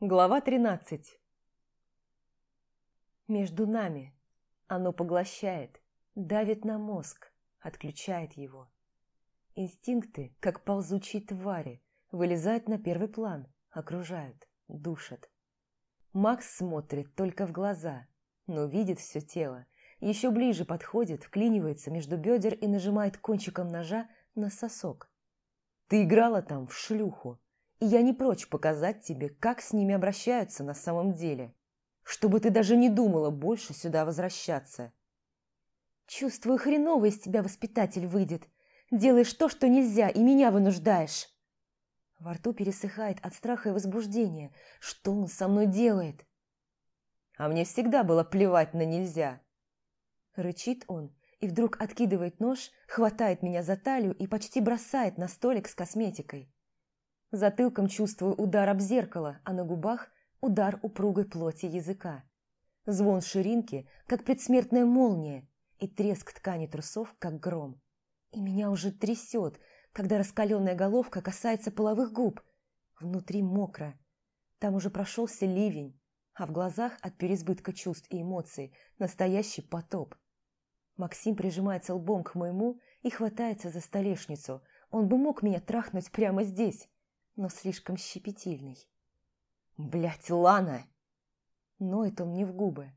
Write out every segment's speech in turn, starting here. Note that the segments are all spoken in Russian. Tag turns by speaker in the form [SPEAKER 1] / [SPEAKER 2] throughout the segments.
[SPEAKER 1] Глава 13 Между нами оно поглощает, давит на мозг, отключает его. Инстинкты, как ползучие твари, вылезают на первый план, окружают, душат. Макс смотрит только в глаза, но видит все тело, еще ближе подходит, вклинивается между бедер и нажимает кончиком ножа на сосок. Ты играла там в шлюху, и я не прочь показать тебе, как с ними обращаются на самом деле, чтобы ты даже не думала больше сюда возвращаться. Чувствую, хреново из тебя воспитатель выйдет. Делаешь то, что нельзя, и меня вынуждаешь. Во рту пересыхает от страха и возбуждения. Что он со мной делает? А мне всегда было плевать на нельзя. Рычит он и вдруг откидывает нож, хватает меня за талию и почти бросает на столик с косметикой. Затылком чувствую удар об зеркало, а на губах удар упругой плоти языка. Звон ширинки, как предсмертная молния, и треск ткани трусов, как гром. И меня уже трясет, когда раскаленная головка касается половых губ. Внутри мокро. Там уже прошелся ливень, а в глазах от переизбытка чувств и эмоций настоящий потоп. Максим прижимается лбом к моему и хватается за столешницу. Он бы мог меня трахнуть прямо здесь, но слишком щепетильный. Блять, Лана! Ноет он мне в губы.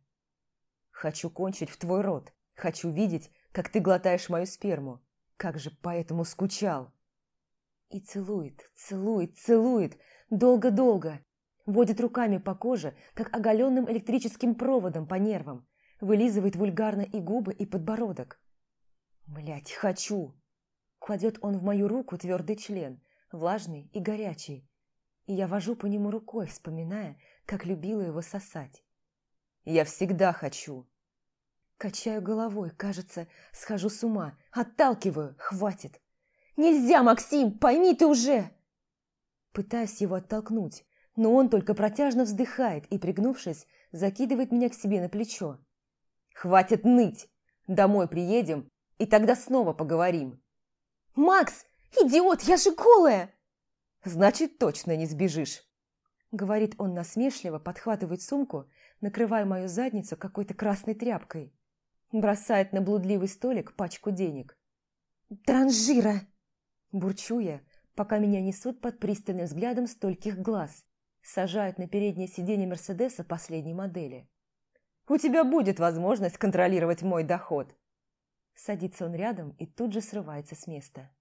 [SPEAKER 1] Хочу кончить в твой рот. Хочу видеть, как ты глотаешь мою сперму. Как же поэтому скучал. И целует, целует, целует. Долго-долго. Водит руками по коже, как оголенным электрическим проводом по нервам. Вылизывает вульгарно и губы, и подбородок. Блять, хочу. Кладет он в мою руку твердый член – влажный и горячий, и я вожу по нему рукой, вспоминая, как любила его сосать. «Я всегда хочу!» Качаю головой, кажется, схожу с ума, отталкиваю, хватит. «Нельзя, Максим, пойми ты уже!» Пытаюсь его оттолкнуть, но он только протяжно вздыхает и, пригнувшись, закидывает меня к себе на плечо. «Хватит ныть! Домой приедем, и тогда снова поговорим!» «Макс, «Идиот, я же голая!» «Значит, точно не сбежишь!» Говорит он насмешливо, подхватывает сумку, накрывая мою задницу какой-то красной тряпкой. Бросает на блудливый столик пачку денег. «Транжира!» Бурчу я, пока меня несут под пристальным взглядом стольких глаз. Сажают на переднее сиденье Мерседеса последней модели. «У тебя будет возможность контролировать мой доход!» Садится он рядом и тут же срывается с места.